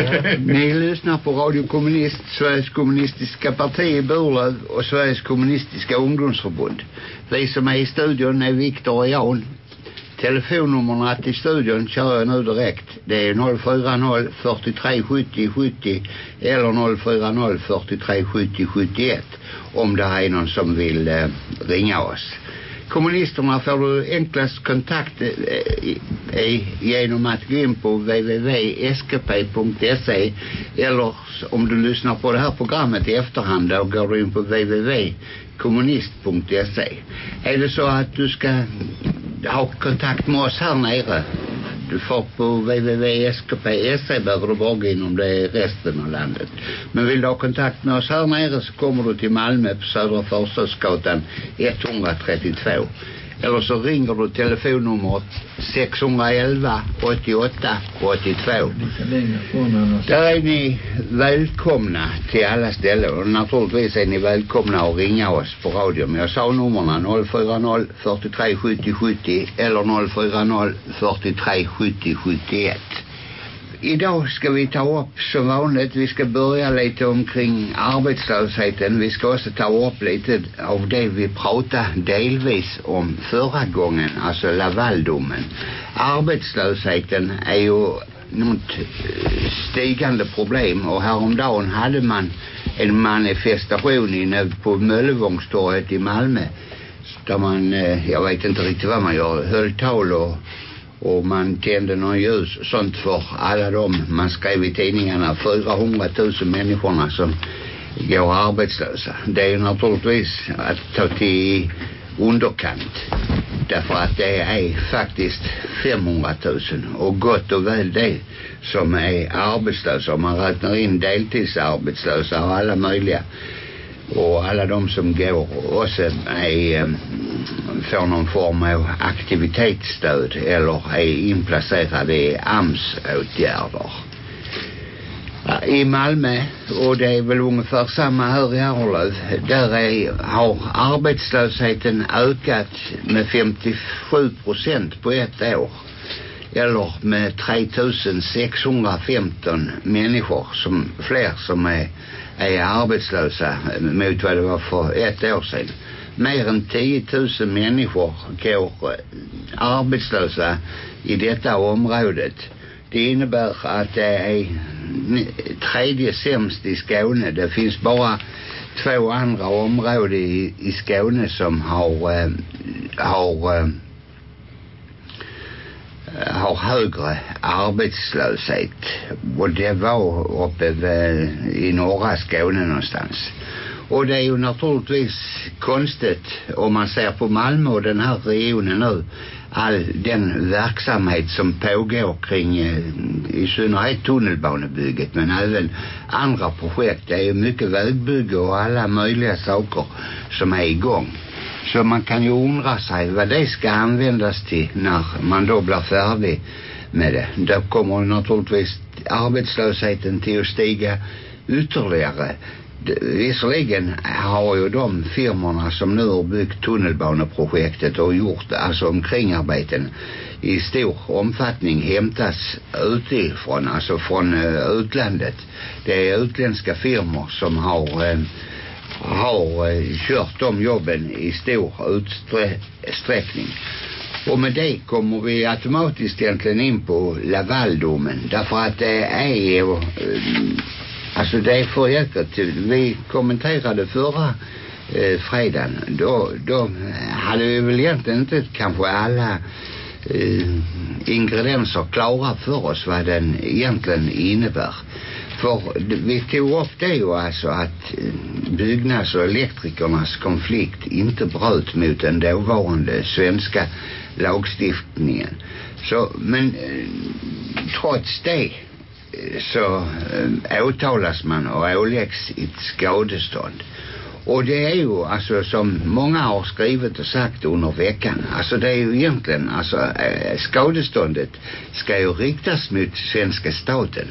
Eh, ni lyssnar på Radio Kommunist, Sveriges kommunistiska parti i Burlöv och Sveriges kommunistiska ungdomsförbund. Vi som är i studion är Viktor och Jan. Telefonnumren till studion kör jag nu direkt. Det är 040 43 70 70 eller 040 43 70 71 om det är någon som vill eh, ringa oss. Kommunisterna får du enklast kontakt eh, eh, i, genom att gå in på www.skp.se eller om du lyssnar på det här programmet i efterhand då går du in på www kommunist.se. är det så att du ska ha kontakt med oss här nere du får på www.skp.se behöver du bara gå in om det är resten av landet. Men vill du ha kontakt med oss här nere så kommer du till Malmö på Södra Förstadsgatan 132. Eller så ringer du telefonnumret 611 88 82. Där är ni välkomna till alla ställen och naturligtvis är ni välkomna att ringa oss på radio. Men jag sa nummerna 040 43 70 70 eller 040 43 70 71 idag ska vi ta upp som vanligt, vi ska börja lite omkring arbetslösheten. Vi ska också ta upp lite av det vi pratade delvis om förra gången, alltså Lavaldomen. Arbetslösheten är ju något eh, stigande problem och häromdagen hade man en manifestation inne på Möllevångstorget i Malmö där man, eh, jag vet inte riktigt vad man gör, höll tal och och man tände någon ljus sånt för alla dem. Man skrev i tidningarna 400 000 människorna som går arbetslösa. Det är ju naturligtvis att ta till underkant därför att det är faktiskt 500 000 och gott och väl det som är arbetslösa. Om man räknar in deltidsarbetslösa och alla möjliga och alla de som går också är, ehm, får någon form av aktivitetsstöd eller är inplacerade i AMS-åtgärder. I Malmö, och det är väl ungefär samma här i Arlöv, där är, har arbetslösheten ökat med 57 procent på ett år. Eller med 3615 människor som fler som är är arbetslösa mot vad det var för ett år sedan. Mer än 10 000 människor går eh, arbetslösa i detta området. Det innebär att det är tredje sämst i Skåne. Det finns bara två andra områden i, i Skåne som har, eh, har eh, Eh, har högre arbetslöshet. Och det var uppe i norra Skåne någonstans. Och det är ju naturligtvis konstigt om man ser på Malmö och den här regionen nu. All den verksamhet som pågår kring eh, i synnerhet tunnelbanebygget men även andra projekt. Det är ju mycket vägbygge och alla möjliga saker som är igång så man kan ju undra sig vad det ska användas till när man då blir färdig med det. Då kommer naturligtvis arbetslösheten till att stiga ytterligare. Visserligen har ju de firmorna som nu har byggt tunnelbaneprojektet och gjort alltså omkringarbeten i stor omfattning hämtas utifrån, alltså från eh, utlandet. Det är utländska firmor som har eh, har eh, kört de jobben i stor utsträckning. Och med det kommer vi automatiskt egentligen in på Lavaldomen. Därför att det är ju, eh, alltså det är för jäkligt. Vi kommenterade förra eh, fredagen. Då, då hade vi väl egentligen inte kanske alla eh, ingredienser klara för oss vad den egentligen innebär. För vi tog upp det ju alltså att eh, byggnads- och elektrikernas konflikt inte bröt mot den dåvarande svenska lagstiftningen. Så, men eh, trots det eh, så äh, åtalas man och åläggs ett skadestånd. Och det är ju alltså som många har skrivit och sagt under veckan. Alltså det är ju egentligen alltså skadeståndet ska ju riktas mot svenska staten.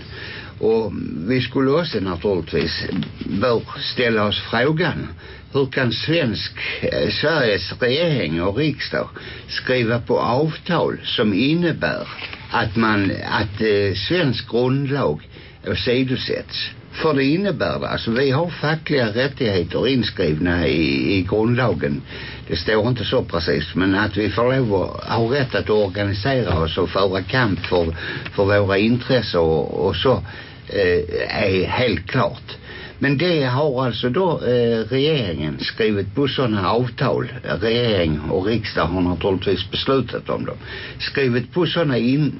Och vi skulle också naturligtvis bör ställa oss frågan hur kan svensk, eh, Sveriges regering och riksdag skriva på avtal som innebär att man, att eh, svensk grundlag åsidosätts. För det innebär det. Alltså vi har fackliga rättigheter inskrivna i, i grundlagen. Det står inte så precis. Men att vi får lov att ha rätt att organisera oss och föra kamp för, för våra intressen och, och så Eh, är helt klart. Men det har alltså då eh, regeringen skrivit på sådana avtal. Regering och riksdag har naturligtvis beslutat om dem. Skrivit på sådana in,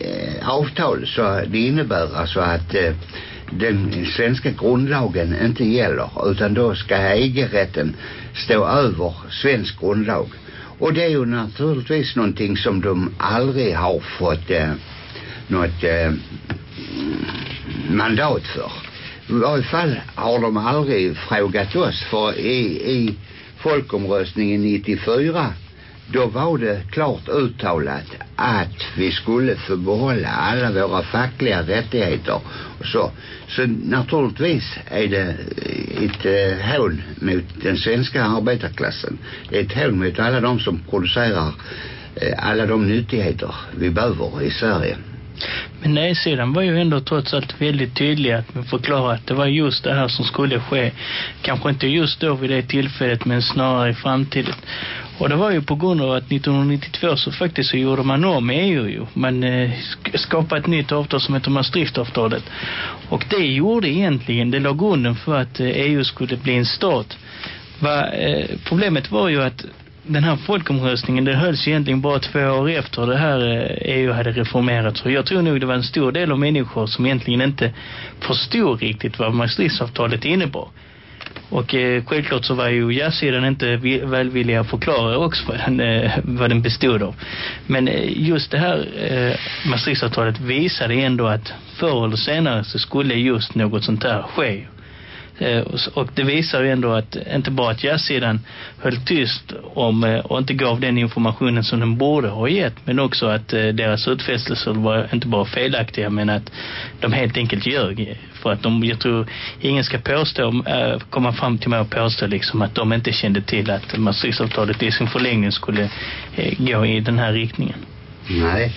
eh, avtal så det innebär alltså att eh, den svenska grundlagen inte gäller utan då ska ägerrätten stå över svensk grundlag. Och det är ju naturligtvis någonting som de aldrig har fått eh, något eh, mandat för. I varje fall har de aldrig frågat oss för i, i folkomröstningen 94 då var det klart uttalat att vi skulle få behålla alla våra fackliga rättigheter och så. Så naturligtvis är det ett eh, hån mot den svenska arbetarklassen. Det är ett hån mot alla de som producerar eh, alla de nyttigheter vi behöver i Sverige. Men nej-sidan var ju ändå trots allt väldigt tydlig att förklara att det var just det här som skulle ske. Kanske inte just då vid det tillfället men snarare i framtiden. Och det var ju på grund av att 1992 så faktiskt så gjorde man om EU ju. Man eh, skapade ett nytt avtal som heter Maastrichtavtalet. Och det gjorde egentligen, det låg grunden för att eh, EU skulle bli en stat. Va, eh, problemet var ju att den här folkomröstningen det hölls egentligen bara två år efter det här eh, EU hade reformerats. Och jag tror nog det var en stor del av människor som egentligen inte förstod riktigt vad Maastrichtavtalet innebar. Och eh, självklart så var ju ja-sidan inte välvilliga att förklara också vad den, eh, vad den bestod av. Men eh, just det här eh, Maastrichtavtalet visade ändå att förr eller senare så skulle just något sånt här ske. Eh, och det visar ju ändå att inte bara att ja-sidan höll tyst om eh, och inte gav den informationen som den borde ha gett men också att eh, deras utfästelser var inte bara felaktiga men att de helt enkelt ljög för att de, jag tror ingen ska påstå komma fram till mig och påstå liksom att de inte kände till att Maastrichtavtalet i sin förlängning skulle gå i den här riktningen. Nej,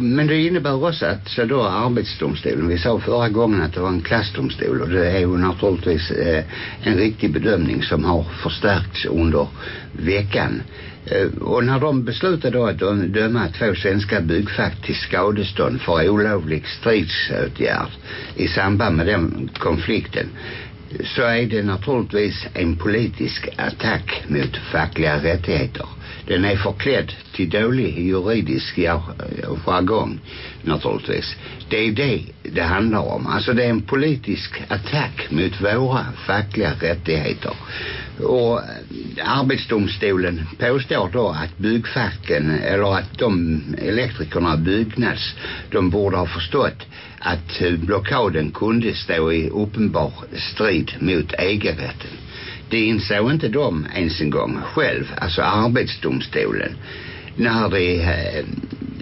men det innebär också att så då arbetsdomstolen, vi sa förra gången att det var en klassdomstol och det är ju naturligtvis eh, en riktig bedömning som har förstärkts under veckan. Eh, och när de beslutade då att de döma två svenska byggfack till skadestånd för olovlig stridsåtgärd i samband med den konflikten så är det naturligtvis en politisk attack mot fackliga rättigheter den är förklädd till dålig juridisk eh, jargong naturligtvis. Det är det det handlar om. Alltså det är en politisk attack mot våra fackliga rättigheter. Och eh, arbetsdomstolen påstår då att byggfacken eller att de elektrikerna byggnads de borde ha förstått att eh, blockaden kunde stå i uppenbar strid mot EG-rätten det insåg inte de ens en gång själv, alltså arbetsdomstolen. När de eh,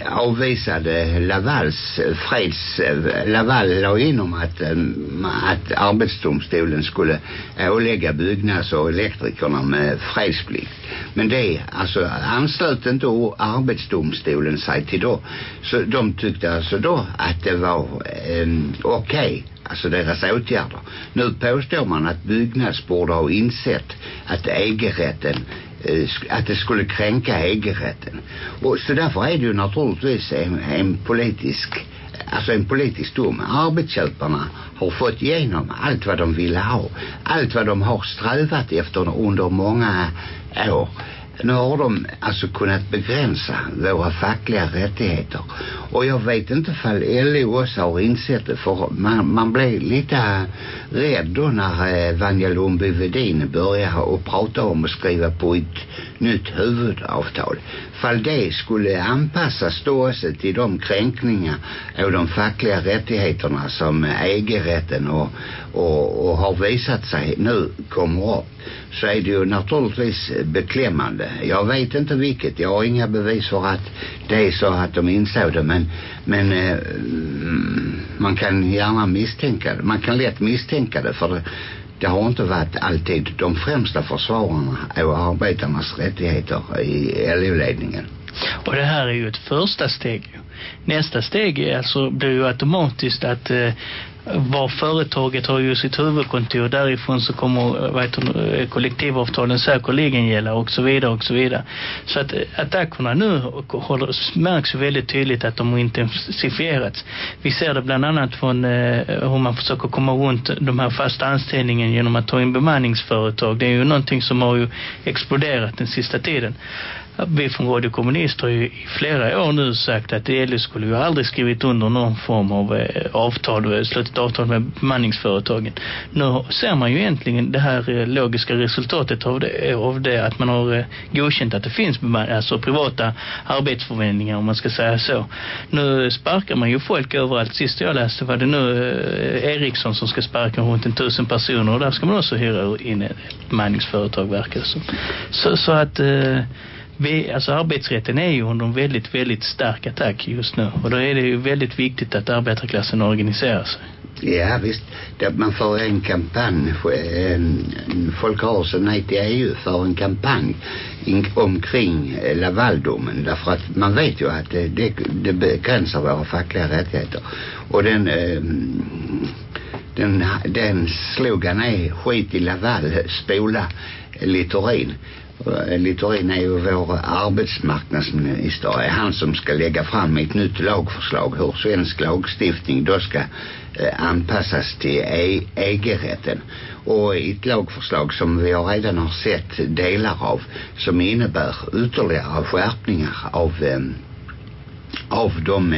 avvisade Lavals freds Laval la inom att, eh, att arbetsdomstolen skulle eh, ålägga byggnads- och elektrikerna med fredsplikt men det alltså anslöt inte arbetsdomstolen sig till då så de tyckte alltså då att det var eh, okej okay alltså deras åtgärder. Nu påstår man att Byggnads borde ha insett att EG-rätten Eh, att det skulle kränka EG-rätten. Och så därför är det ju naturligtvis en, en politisk alltså en politisk dom. Arbetsköparna har fått igenom allt vad de ville ha. Allt vad de har strävat efter under många år nu har de alltså kunnat begränsa våra fackliga rättigheter. Och jag vet inte fall LO också har insett det för man, man blev lite rädd då när eh, Vanja Lundby Vedin började och prata om att skriva på ett nytt huvudavtal. Fall det skulle anpassas då också till de kränkningar av de fackliga rättigheterna som EG-rätten och, och, och har visat sig nu kommer upp så är det ju naturligtvis beklämmande. Jag vet inte vilket. Jag har inga bevis för att det är så att de insåg det. Men, men eh, mm, man kan gärna misstänka det. Man kan lätt misstänka det för det, det har inte varit alltid de främsta försvararna av arbetarnas rättigheter i LO-ledningen. Och det här är ju ett första steg. nästa steg är alltså, blir ju automatiskt att eh, var företaget har ju sitt huvudkontor därifrån så kommer vet du, eh, kollektivavtalen säkerligen gälla och så vidare och så vidare. Så att eh, attackerna nu håller, märks väldigt tydligt att de har intensifierats. Vi ser det bland annat från eh, hur man försöker komma runt de här fasta anställningen genom att ta in bemanningsföretag. Det är ju någonting som har ju exploderat den sista tiden vi från Radio Kommunist har ju i flera år nu sagt att LO skulle ju aldrig skrivit under någon form av eh, avtal, eh, slutit avtal med bemanningsföretagen. Nu ser man ju egentligen det här eh, logiska resultatet av det, eh, av det att man har eh, godkänt att det finns alltså privata arbetsförvändningar om man ska säga så. Nu sparkar man ju folk överallt. Sist jag läste var det nu eh, Eriksson som ska sparka runt en tusen personer och där ska man också hyra in ett bemanningsföretag verkar det som. Så, så att eh, vi, alltså arbetsrätten är ju under en väldigt, väldigt stark attack just nu. Och då är det ju väldigt viktigt att arbetarklassen organiserar sig. Ja visst, man för en kampanj, Folkrörelsen Nej till EU för en kampanj in, omkring Lavaldomen därför att man vet ju att det, det, det begränsar våra fackliga rättigheter. Och den, ehm, den, den slogan är skit i Laval, spola Littorin. Eh, Littorin är ju vår arbetsmarknadsminister. Det är han som ska lägga fram ett nytt lagförslag hur svensk lagstiftning då ska eh, anpassas till EG-rätten. Och ett lagförslag som vi redan har sett delar av som innebär ytterligare skärpningar av eh, av de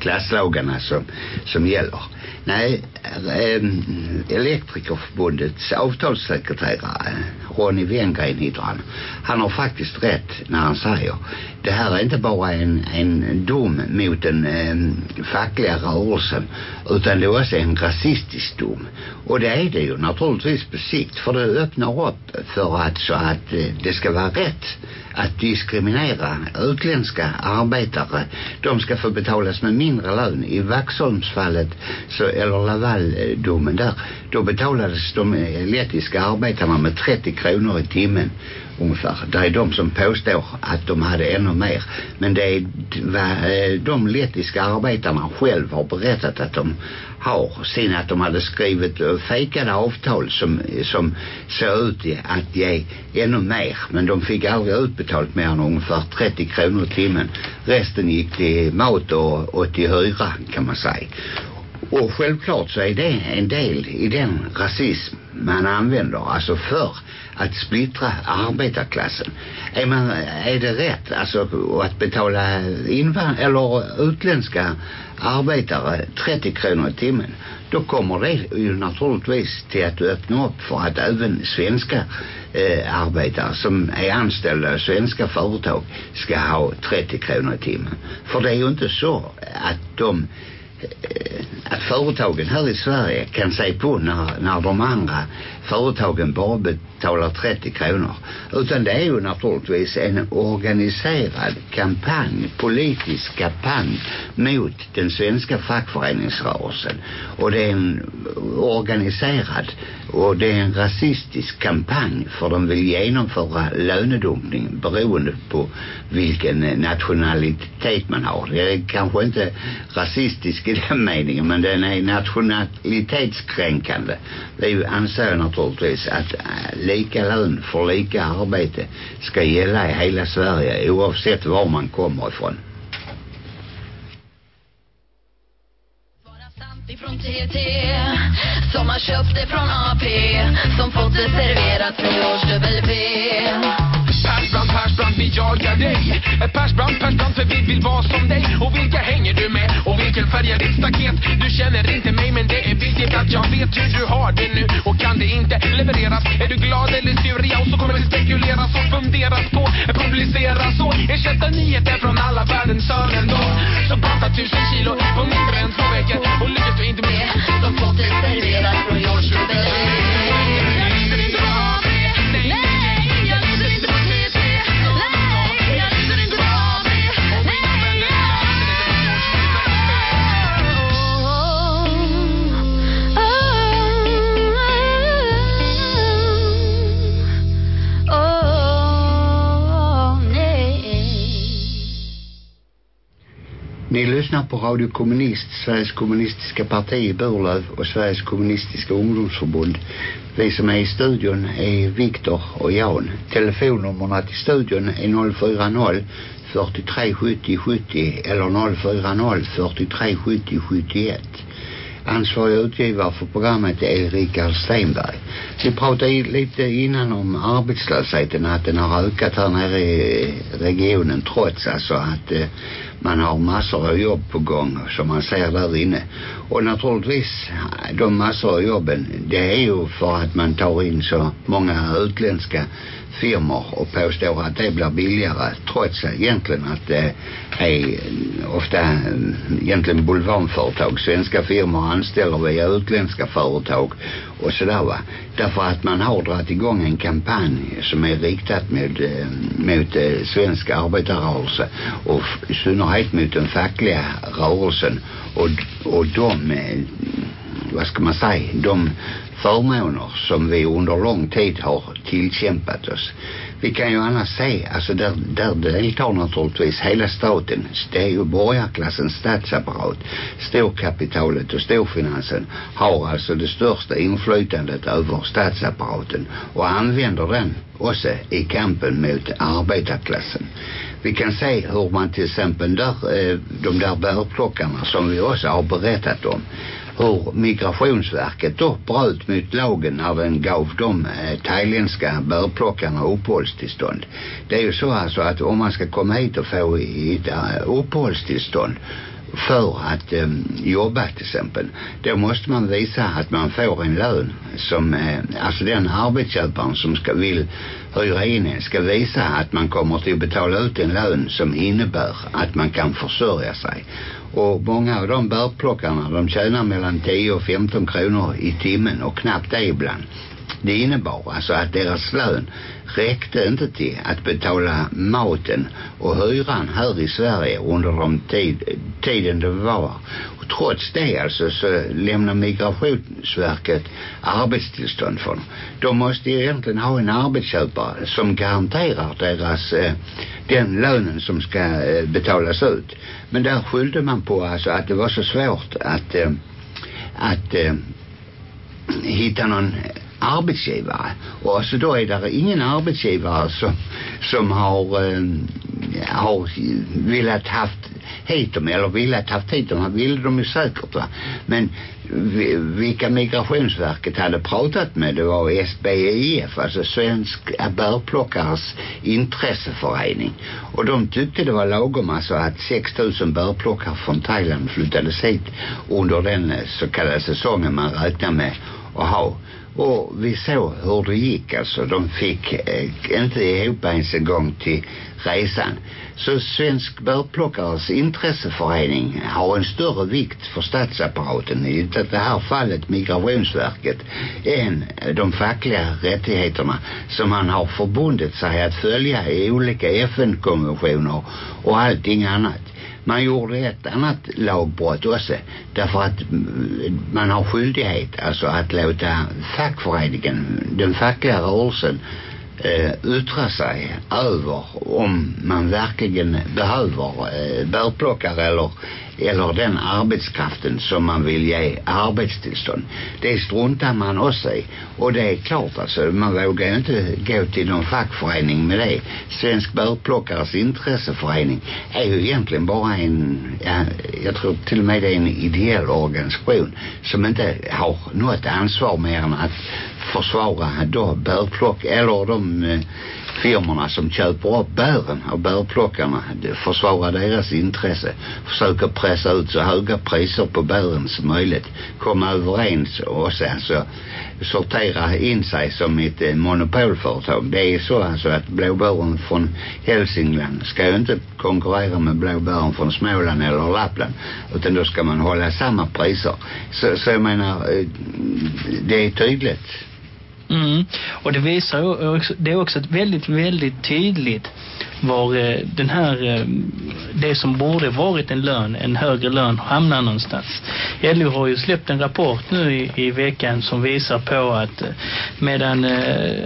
klasslagarna som, som gäller. Nej, Elektrikerförbundets avtalssekreterare Ronny Wengren heter han. Han har faktiskt rätt när han säger det här är inte bara en, en dom mot den eh, fackliga rörelsen utan det är också en rasistisk dom. Och det är det ju naturligtvis på sikt för det öppnar upp för att så att eh, det ska vara rätt att diskriminera utländska arbetare. De ska få betalas med mindre lön. I Vaxholmsfallet så, eller Lavaldomen där, då betalades de eh, lettiska arbetarna med 30 kronor i timmen ungefär. Det är de som påstår att de hade ännu mer. Men det är vad eh, de lettiska arbetarna själv har berättat att de har. Sen att de hade skrivit eh, fejkade avtal som, som såg ut att ge ännu mer. Men de fick aldrig utbetalt mer än ungefär 30 kronor i timmen. Resten gick till mat och, och till hyra kan man säga. Och självklart så är det en del i den rasism man använder. Alltså för att splittra arbetarklassen. Är, man, är det rätt alltså att betala invand eller utländska arbetare 30 kronor i timmen då kommer det ju naturligtvis till att öppna upp för att även svenska eh, arbetare som är anställda i svenska företag ska ha 30 kronor i timmen. För det är ju inte så att de Eh, företagen här i Sverige kan se på när, när de andra företagen bara betalar 30 kronor. Utan det är ju naturligtvis en organiserad kampanj, politisk kampanj mot den svenska fackföreningsrörelsen. Och det är en organiserad och det är en rasistisk kampanj för de vill genomföra lönedumpning beroende på vilken nationalitet man har. Det är kanske inte rasistisk i den meningen men den är nationalitetskränkande. Det är ju anser naturligtvis att eh, lika lön för lika arbete ska gälla i hela Sverige oavsett var man kommer ifrån. ifrån TT Som har köpt det från AP Som fått det serverat från George W Persbrandt, vi jagar dig Persbrandt, Persbrandt, för vi vill vara som dig Och vilka hänger du med? Och vilken färg är ditt staket? Du känner inte mig men det är viktigt att jag vet hur du har det nu Och kan det inte levereras? Är du glad eller sur? Ja, och så kommer det spekuleras och funderas på Publiceras och ersätta nyheter från alla världens hörn då Så banta tusen kilo på mindre än två veckor Och lyckas du inte med så fått det serverat från George Rebell Ni lyssnar på Radio Kommunist, Sveriges kommunistiska parti i Burlöv och Sveriges kommunistiska ungdomsförbund. Vi som är i studion är Viktor och Jan. Telefonnummerna till studion är 040 43 70 70 eller 040 43 70 71. Ansvarig utgivare för programmet är Rikard Steinberg. Vi pratade lite innan om arbetslösheten, att den har ökat här nere i regionen trots alltså att eh, man har massor av jobb på gång som man ser där inne. Och naturligtvis de massor av jobben, det är ju för att man tar in så många utländska firmor och påstår att det blir billigare trots egentligen att det är ofta eh, egentligen bulvanföretag. Svenska firmor anställer via utländska företag och sådär va. Därför att man har dragit igång en kampanj som är riktat mot, eh, mot eh, svensk arbetarrörelse och i synnerhet mot den fackliga rörelsen och, och de eh, vad ska man säga de förmåner som vi under lång tid har tillkämpat oss. Vi kan ju annars se, alltså där, där deltar naturligtvis hela staten. Det är ju borgarklassens statsapparat. Storkapitalet och storfinansen har alltså det största inflytandet över statsapparaten och använder den också i kampen mot arbetarklassen. Vi kan se hur man till exempel där, eh, de där bärplockarna som vi också har berättat om hur migrationsverket då bröt mot lagen när den gav de eh, thailändska bärplockarna uppehållstillstånd. Det är ju så alltså att om man ska komma hit och få ett eh, uppehållstillstånd för att eh, jobba till exempel då måste man visa att man får en lön som eh, alltså den arbetsköparen som ska vill hyra in en ska visa att man kommer till att betala ut en lön som innebär att man kan försörja sig och många av de bärplockarna de tjänar mellan 10 och 15 kronor i timmen och knappt det ibland det innebar alltså att deras lön räckte inte till att betala maten och hyran här i Sverige under de tid, tiden det var. Och trots det alltså så lämnar Migrationsverket arbetstillstånd för dem. De måste ju egentligen ha en arbetsköpare som garanterar deras eh, den lönen som ska eh, betalas ut. Men där skyllde man på alltså att det var så svårt att eh, att eh, hitta någon arbetsgivare och så då är det ingen arbetsgivare som, som har eh, har velat haft hit dem eller velat haft hit dem, ville de ju säkert va men vilka migrationsverket hade pratat med det var SBIF alltså Svensk bärplockares intresseförening och de tyckte det var lagom alltså att 6000 bärplockare från Thailand flyttades hit under den eh, så kallade säsongen man räknar med att ha och vi såg hur det gick alltså. De fick eh, inte ihop ens en gång till resan. Så Svensk bärplockares intresseförening har en större vikt för statsapparaten i det här fallet Migrationsverket än eh, de fackliga rättigheterna som han har förbundit sig att följa i olika FN-konventioner och allting annat man gjorde ett annat lagbrott också därför att man har skyldighet alltså att låta fackföreningen den fackliga rörelsen eh, yttra sig över om man verkligen behöver eh, bärplockare eller, eller den arbetskraften som man vill ge arbetstillstånd. Det struntar man också i. Och det är klart alltså, man vågar inte gå till någon fackförening med det. Svensk bärplockares intresseförening är ju egentligen bara en, ja, jag tror till och med det är en ideell organisation som inte har något ansvar mer än att försvara då bärplock eller de eh, firmorna som köper upp bären och bärplockarna försvara deras intresse. Försöka pressa ut så höga priser på bären som möjligt komma överens och sen så sortera in sig som ett eh, monopolföretag. Det är så alltså att blåbären från Hälsingland ska ju inte konkurrera med blåbären från Småland eller Lappland utan då ska man hålla samma priser. Så, så jag menar eh, det är tydligt. Mm. Och det visar ju också, det är också ett väldigt, väldigt tydligt var eh, den här, eh, det som borde varit en lön, en högre lön, hamnar någonstans. LO har ju släppt en rapport nu i, i veckan som visar på att eh, medan,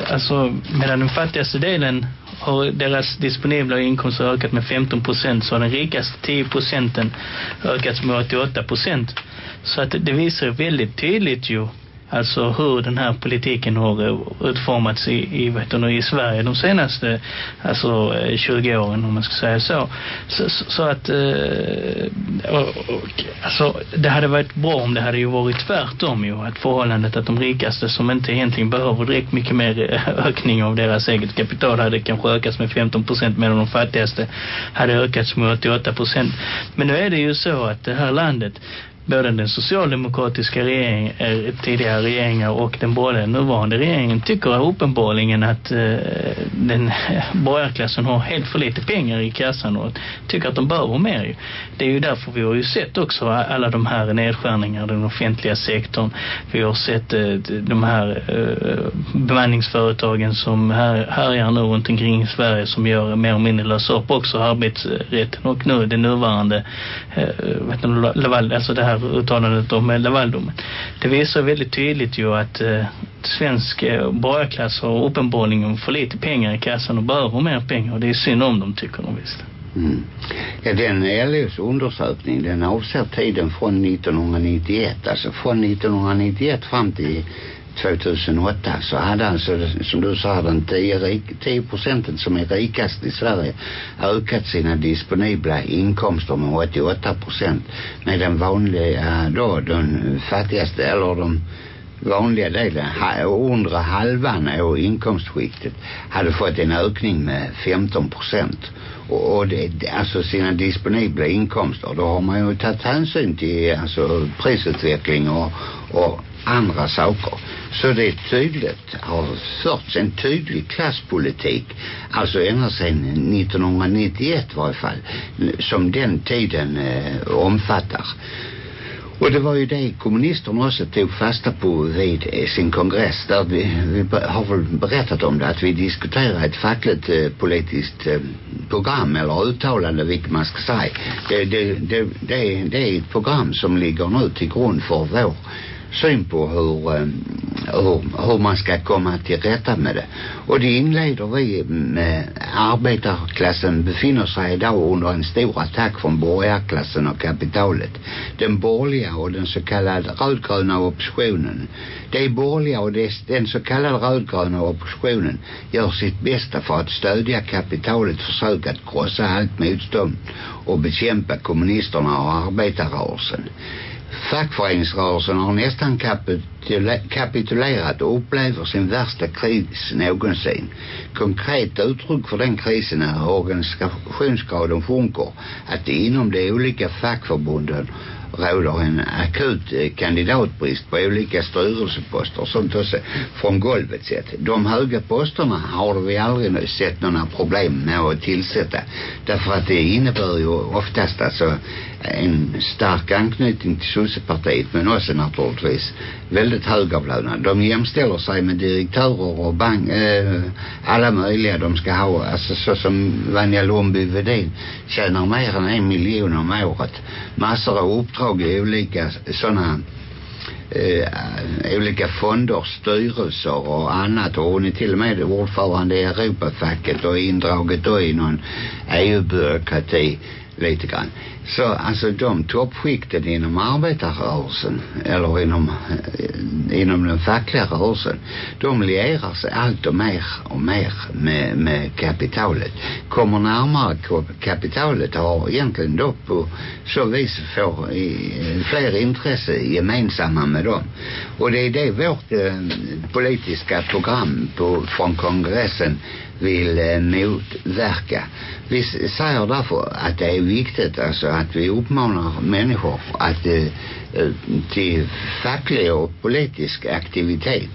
alltså, medan den fattigaste delen har deras disponibla inkomster ökat med 15 procent så har den rikaste 10 procenten ökat med 88 procent. Så att det visar väldigt tydligt ju Alltså hur den här politiken har utformats i, i, vet du, i Sverige de senaste alltså, eh, 20 åren om man ska säga så. Så, så, så att eh, och, och, alltså, det hade varit bra om det hade ju varit tvärtom ju. Att förhållandet att de rikaste som inte egentligen behöver direkt mycket mer eh, ökning av deras eget kapital hade kanske ökats med 15 procent medan de fattigaste hade ökats med 88 procent. Men nu är det ju så att det här landet både den socialdemokratiska regeringen, eh, tidigare regeringar och den borgerliga nuvarande regeringen tycker uppenbarligen att eh, den borgarklassen har helt för lite pengar i kassan och tycker att de behöver mer. Det är ju därför vi har ju sett också alla de här nedskärningarna i den offentliga sektorn. Vi har sett eh, de här eh, bemanningsföretagen som här, härjar nu runt omkring i Sverige som gör mer och mindre lösa upp också arbetsrätten och nu det nuvarande eh, vet du, Laval, alltså det här här uttalandet om Lavaldomen. Det visar väldigt tydligt ju att eh, svensk eh, borgarklass har uppenbarligen för lite pengar i kassan och behöver mer pengar och det är synd om dem tycker de visst. Mm. Ja, den LOs undersökning den avser tiden från 1991 alltså från 1991 fram till 2008 så hade alltså, som du sa, den 10, 10 procenten som är rikast i Sverige ökat sina disponibla inkomster med 88 procent. Med den vanliga, då, den fattigaste, eller de vanliga delen, undre halvan av inkomstskiktet hade fått en ökning med 15 procent. Och, och det, alltså sina disponibla inkomster, då har man ju tagit hänsyn till alltså prisutveckling och, och andra saker. Så det är tydligt, har förts en tydlig klasspolitik, alltså ända sedan 1991 i varje fall, som den tiden eh, omfattar. Och det var ju det kommunisterna också tog fasta på vid eh, sin kongress där vi, vi har väl berättat om det att vi diskuterar ett fackligt eh, politiskt eh, program eller uttalande vilket man ska säga. Det, det, det, det, det är ett program som ligger nu till grund för vår syn på hur, ehm, hur, hur man ska komma till rätta med det. Och det inleder vi med arbetarklassen befinner sig idag under en stor attack från borgarklassen och kapitalet. Den borgerliga och den så kallade rödgröna oppositionen. De borgerliga och den så kallade rödgröna oppositionen gör sitt bästa för att stödja kapitalet försök att krossa allt motstånd och bekämpa kommunisterna och arbetarrörelsen. Fackföreningsrörelsen har nästan kapitulerat och upplever sin värsta kris någonsin. Konkret uttryck för den krisen är organisationsgraden sjunker. Att det inom de olika fackförbunden råder en akut eh, kandidatbrist på olika styrelseposter sånt också från golvet sett. De höga posterna har vi aldrig sett några problem med att tillsätta därför att det innebär ju oftast alltså en stark anknytning till Sossepartiet men också naturligtvis väldigt högavlönade. De jämställer sig med direktörer och bank, eh, alla möjliga de ska ha, alltså så som Vanja Lundby Vedin tjänar mer än en miljon om året. Massor av uppdrag i olika sådana eh, olika fonder, styrelser och annat och hon är till och med ordförande i Europafacket och indraget då i någon EU-byråkrati lite grann. Så alltså de toppskikten inom arbetarrörelsen eller inom, eh, inom den fackliga rörelsen de lierar sig allt och mer och mer med, med kapitalet. Kommer närmare kapitalet och har egentligen då på så vis får i, fler intresse gemensamma med dem. Och det är det vårt eh, politiska program på, från kongressen vill eh, motverka. Vi säger därför att det är viktigt alltså att vi uppmanar människor att eh, eh till facklig och politisk aktivitet.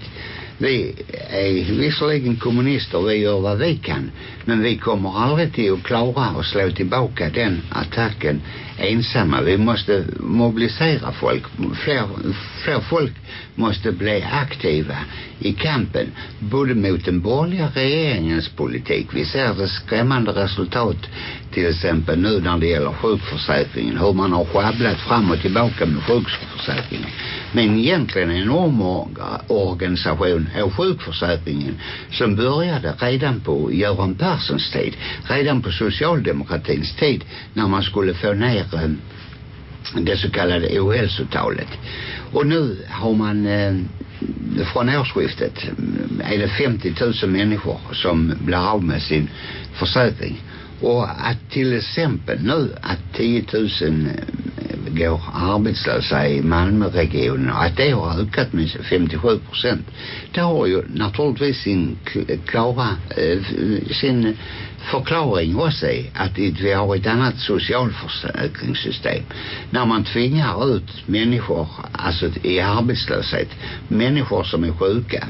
Vi är visserligen kommunister, vi gör vad vi kan. Men vi kommer aldrig till att klara och slå tillbaka den attacken ensamma. Vi måste mobilisera folk. Fler, fler folk måste bli aktiva i kampen. Både mot den borgerliga regeringens politik. Vi ser det skrämmande resultat till exempel nu när det gäller sjukförsäkringen. Hur man har sjabblat fram och tillbaka med sjukförsäkringen. Men egentligen en omorganisation av sjukförsäkringen som började redan på Göran Perssons tid, redan på socialdemokratins tid när man skulle få ner ehm, det så kallade ohälsotalet. Och nu har man eh, från årsskiftet ehm, är det 50 000 människor som blir av med sin försäkring. Och att till exempel nu att 10 000 eh, går arbetslösa i Malmöregionen och att det har ökat med 57 procent. Det har ju naturligtvis sin klara, eh, sin förklaring också är att vi har ett annat socialförsäkringssystem. När man tvingar ut människor alltså i arbetslöshet, människor som är sjuka.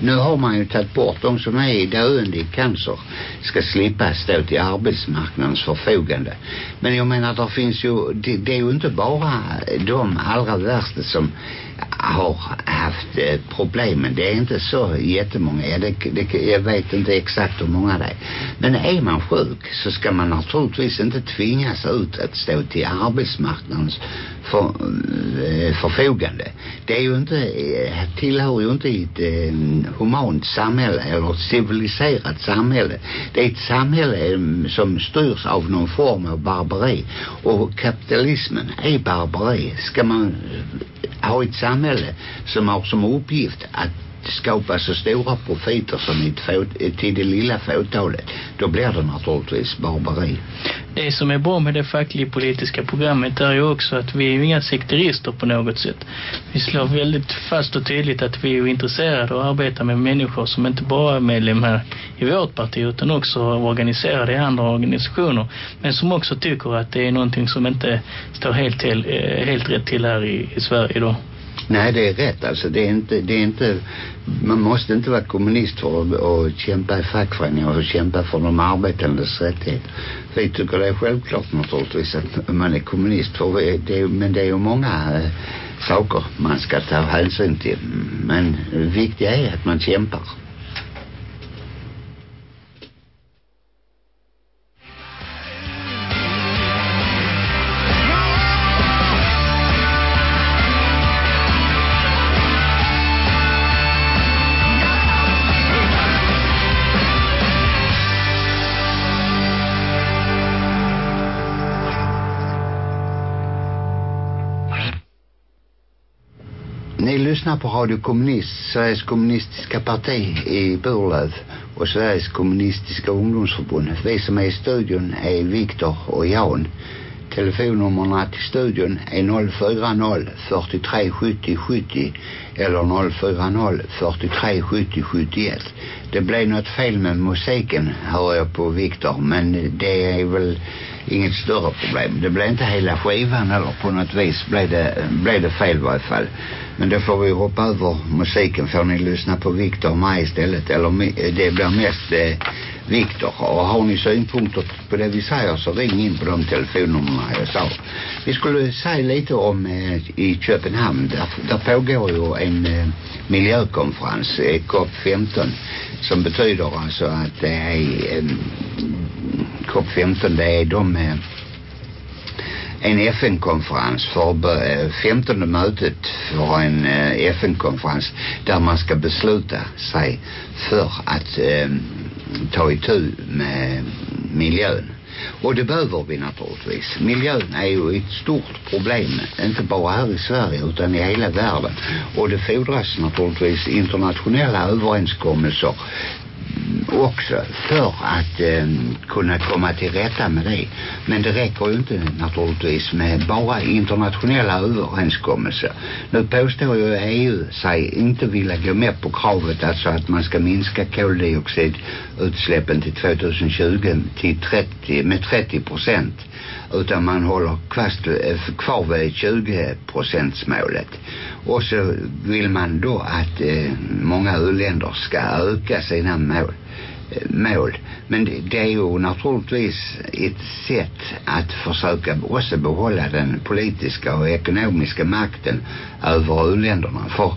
Nu har man ju tagit bort de som är döende i cancer ska slippa stå till arbetsmarknadens förfogande. Men jag menar, det finns ju, det, det är ju inte bara de allra värsta som har haft eh, problemen. Det är inte så jättemånga. Ja, det, det, jag vet inte exakt hur många det är. Men är man sjuk så ska man naturligtvis inte tvingas ut att stå till arbetsmarknadens för, eh, förfogande. Det är ju inte, eh, tillhör ju inte ett eh, humant samhälle eller ett civiliserat samhälle. Det är ett samhälle eh, som styrs av någon form av barbari. Och kapitalismen är barbari. Ska man ha ett samhälle som har som uppgift att skapa så stora profiter som ett få, till det lilla fåtalet då blir det naturligtvis barbari. Det som är bra med det fackliga politiska programmet är ju också att vi är inga sekterister på något sätt. Vi slår väldigt fast och tydligt att vi är intresserade och arbetar med människor som inte bara är medlemmar i vårt parti utan också organiserade i andra organisationer. Men som också tycker att det är någonting som inte står helt, helt, eh, helt rätt till här i, i Sverige då. Nej, det är rätt. Alltså, det är inte, det är inte, man måste inte vara kommunist för att, och kämpa i fackföreningar och kämpa för de arbetandes rättigheter. Vi tycker det är självklart naturligtvis att man är kommunist. För det, men det är ju många äh, saker man ska ta hänsyn till. Men det viktiga är att man kämpar. På Radio Kommunist, Sveriges kommunistiska parti i Burlöv och Sveriges kommunistiska ungdomsförbund. Vi som är i studion är Viktor och Jan. Telefonnummerna till studion är 040 43 70 70 eller 040 43 70 71. Det blev något fel med musiken hör jag på Viktor men det är väl inget större problem. Det blev inte hela skivan eller på något vis blev det, blev det fel i varje fall. Men då får vi hoppa över musiken får ni lyssna på Viktor och mig istället. Eller det blir mest eh, Viktor. Och har ni synpunkter på det vi säger så ring in på de telefonnummerna jag sa. Vi skulle säga lite om eh, i Köpenhamn. Där, där pågår ju en eh, miljökonferens, eh, COP15. Som betyder alltså att det är eh, COP15 det är de eh, en FN-konferens för eh, 15 mötet för en eh, FN-konferens där man ska besluta sig för att eh, ta itu med miljön. Och det behöver vi naturligtvis. Miljön är ju ett stort problem, inte bara här i Sverige utan i hela världen. Och det fordras naturligtvis internationella överenskommelser också för att eh, kunna komma till rätta med det. Men det räcker ju inte naturligtvis med bara internationella överenskommelser. Nu påstår ju EU sig inte vilja gå med på kravet alltså att man ska minska koldioxidutsläppen till 2020 till 30, med 30 procent utan man håller kvast, eh, kvar vid 20 procentsmålet. Och så vill man då att eh, många urländer ska öka sina mål mål. Men det är ju naturligtvis ett sätt att försöka också behålla den politiska och ekonomiska makten över uländerna. För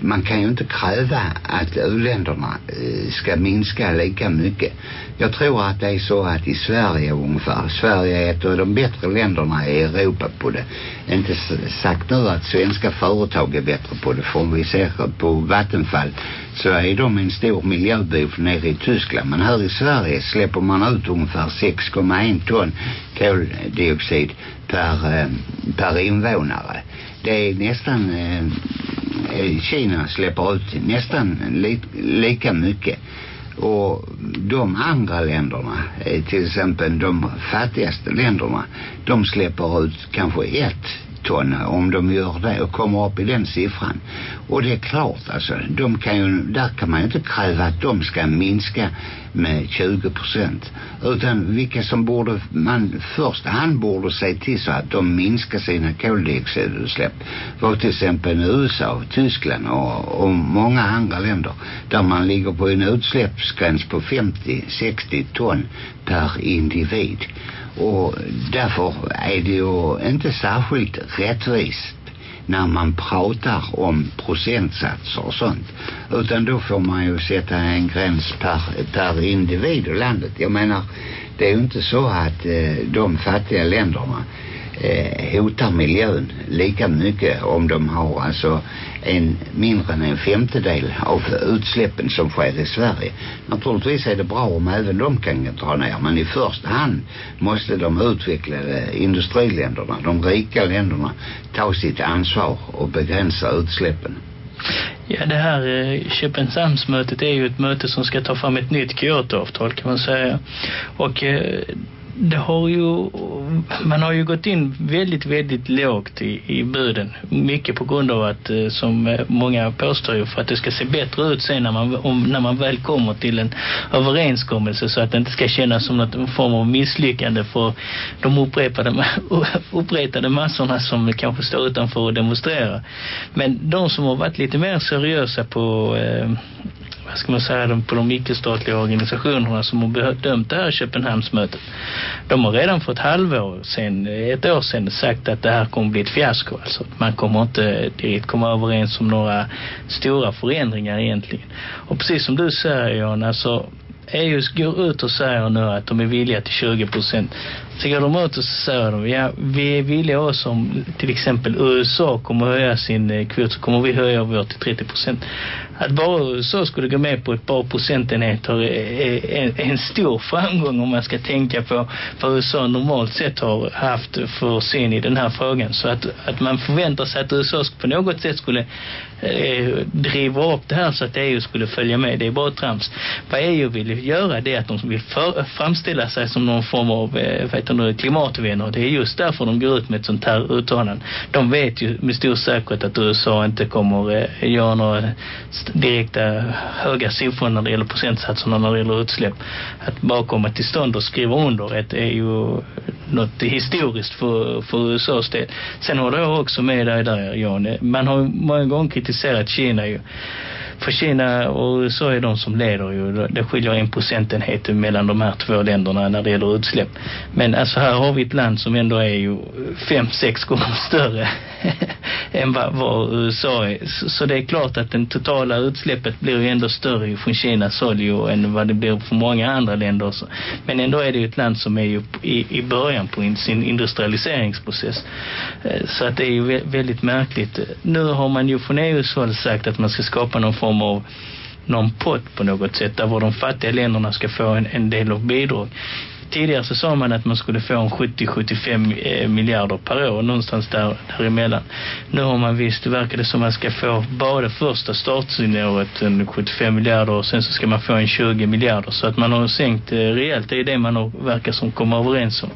man kan ju inte kräva att uländerna eh, ska minska lika mycket. Jag tror att det är så att i Sverige ungefär, Sverige är ett av de bättre länderna i Europa på det. Inte sagt nu att svenska företag är bättre på det, för om vi ser på Vattenfall så är de en stor miljöbov nere i Tyskland. Men här i Sverige släpper man ut ungefär 6,1 ton koldioxid per, eh, per invånare. Det är nästan eh, eh, Kina släpper ut nästan li, lika mycket och de andra länderna till exempel de fattigaste länderna de släpper ut kanske ett ton om de gör det och kommer upp i den siffran. Och det är klart alltså de kan ju, där kan man ju inte kräva att de ska minska med 20 procent. Utan vilka som borde man först han borde se till så att de minskar sina koldioxidutsläpp. Var till exempel USA, Tyskland och, och många andra länder där man ligger på en utsläppsgräns på 50-60 ton per individ. Och därför är det ju inte särskilt rättvist när man pratar om procentsatser och sånt. Utan då får man ju sätta en gräns per, per individ och landet. Jag menar det är ju inte så att eh, de fattiga länderna eh, hotar miljön lika mycket om de har alltså en mindre än en femtedel av utsläppen som sker i Sverige. Naturligtvis är det bra om även de kan dra ner men i första hand måste de utvecklade industriländerna, de rika länderna ta sitt ansvar och begränsa utsläppen. Ja, det här eh, Köpenhamnsmötet är ju ett möte som ska ta fram ett nytt Kyoto-avtal kan man säga. Och eh, det har ju, man har ju gått in väldigt, väldigt lågt i, i buden. Mycket på grund av att, eh, som eh, många påstår ju, för att det ska se bättre ut sen när man, om, när man väl kommer till en överenskommelse så att det inte ska kännas som någon form av misslyckande för de upprepade, uppretade massorna som kanske står utanför och demonstrerar. Men de som har varit lite mer seriösa på eh, vad ska man säga, på de icke-statliga organisationerna som har bedömt det här Köpenhamnsmötet. De har redan för ett halvår sen, ett år sedan sagt att det här kommer bli ett fiasko. Alltså man kommer inte direkt komma överens om några stora förändringar egentligen. Och precis som du säger Jan, alltså EU går ut och säger nu att de är villiga till 20 procent. Så går de ut och säger de, ja, vi är villiga också om till exempel USA kommer att höja sin eh, kvot så kommer vi höja vår till 30 procent. Att bara USA skulle gå med på ett par procentenheter är, är, är en stor framgång om man ska tänka på vad USA normalt sett har haft för sin i den här frågan. Så att, att man förväntar sig att USA på något sätt skulle eh, driver upp det här så att EU skulle följa med. Det är bara trams. Vad EU vill göra det är att de vill för, framställa sig som någon form av eh, vet du, klimatvänner. Det är just därför de går ut med ett sånt här uttalande. De vet ju med stor säkerhet att USA inte kommer eh, göra några direkta höga siffror när det gäller procentsatserna när det gäller utsläpp. Att bara komma till stånd och skriva under ett är ju något historiskt för, för USAs del. Sen håller jag också med dig där, Jan. Man har många gånger kritiserat kritiserat Kina ju. För Kina och USA är de som leder ju. Det skiljer en procentenhet mellan de här två länderna när det gäller utsläpp. Men alltså här har vi ett land som ändå är ju fem, sex gånger större än vad, vad USA är. Så, så det är klart att den totala utsläppet blir ju ändå större från Kinas olja än vad det blir från många andra länder. Också. Men ändå är det ju ett land som är ju i, i början på sin industrialiseringsprocess. Eh, så att det är ju väldigt märkligt. Nu har man ju från EUs håll sagt att man ska skapa någon form av någon pott på något sätt där var de fattiga länderna ska få en, en del av bidrag. Tidigare så sa man att man skulle få en 70-75 eh, miljarder per år, någonstans där, däremellan. Nu har man visst, det verkar det som man ska få bara det första startåret en 75 miljarder och sen så ska man få en 20 miljarder. Så att man har sänkt eh, rejält, det är det man har, verkar som kommer överens om.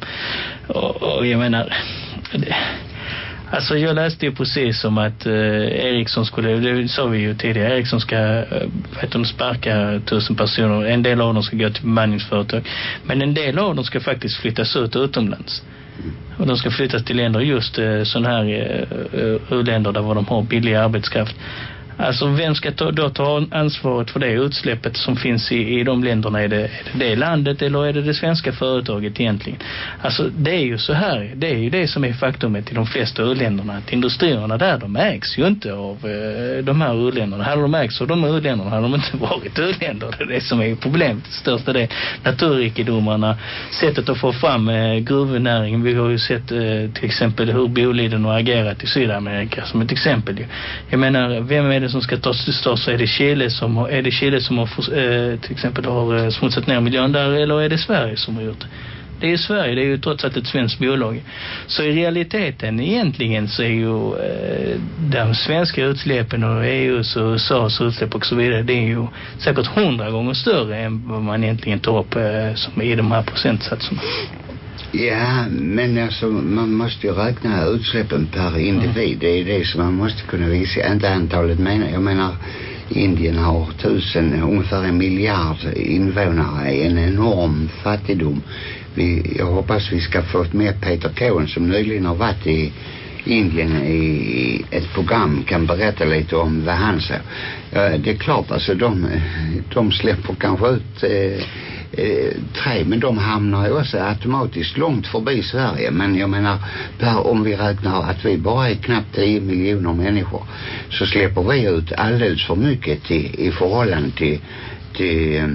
Och, och jag menar... Det, Alltså jag läste ju precis om att eh, Ericsson skulle, det sa vi ju tidigare, Ericsson ska eh, vet de, sparka tusen personer. En del av dem ska gå till bemanningsföretag. Men en del av dem ska faktiskt flyttas ut utomlands. Och de ska flyttas till länder just eh, sådana här eh, länder där var de har billig arbetskraft. Alltså vem ska ta, då ta ansvaret för det utsläppet som finns i, i de länderna? Är det, är det det landet eller är det det svenska företaget egentligen? Alltså det är ju så här, det är ju det som är faktumet i de flesta urländerna. Att industrierna där, de ägs ju inte av eh, de här urländerna. Hade de ägs av de urländerna hade de inte varit urländer. Det är det som är problemet. Det största det naturrikedomarna, sättet att få fram eh, gruvnäringen. Vi har ju sett eh, till exempel hur Boliden har agerat i Sydamerika som ett exempel. Jag menar, vem är det som ska tas ta störst? Är det Chile som har, är det Chile som har eh, till exempel har eh, smutsat ner miljön där eller är det Sverige som har gjort det? Det är ju Sverige, det är ju trots allt ett svenskt bolag. Så i realiteten egentligen så är ju eh, de svenska utsläppen och EUs och USAs utsläpp och så vidare, det är ju säkert hundra gånger större än vad man egentligen tar upp eh, som i de här procentsatserna. Ja, men alltså man måste ju räkna utsläppen per individ. Det är det som man måste kunna visa. Inte antalet menar. Jag menar Indien har tusen, ungefär en miljard invånare. En enorm fattigdom. Vi, jag hoppas vi ska få med Peter Cohen som nyligen har varit i Indien i ett program kan berätta lite om vad han sa. Ja, Det är klart alltså de, de släpper kanske ut eh, eh, trä men de hamnar ju också automatiskt långt förbi Sverige men jag menar där om vi räknar att vi bara är knappt 10 miljoner människor så släpper vi ut alldeles för mycket till, i förhållande till, till eh,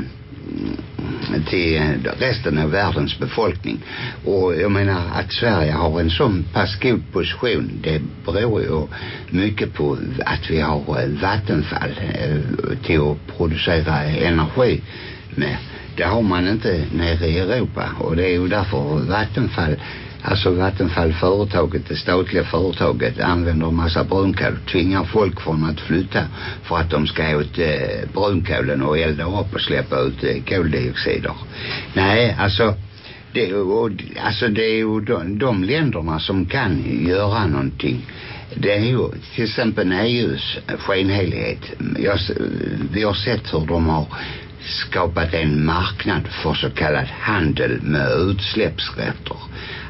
till resten av världens befolkning. Och jag menar att Sverige har en sån pass god position det beror ju mycket på att vi har eh, vattenfall eh, till att producera energi med. Det har man inte nere i Europa och det är ju därför Vattenfall alltså Vattenfall företaget, det statliga företaget använder massa brunkol tvingar folk från att flytta för att de ska åt eh, brunkolen och elda upp och släppa ut eh, koldioxider nej alltså det, och, alltså det är ju de, de länderna som kan göra någonting. Det är ju till exempel EUs eh, skenhelighet. Jag, vi har sett hur de har skapat en marknad för så kallad handel med utsläppsrätter.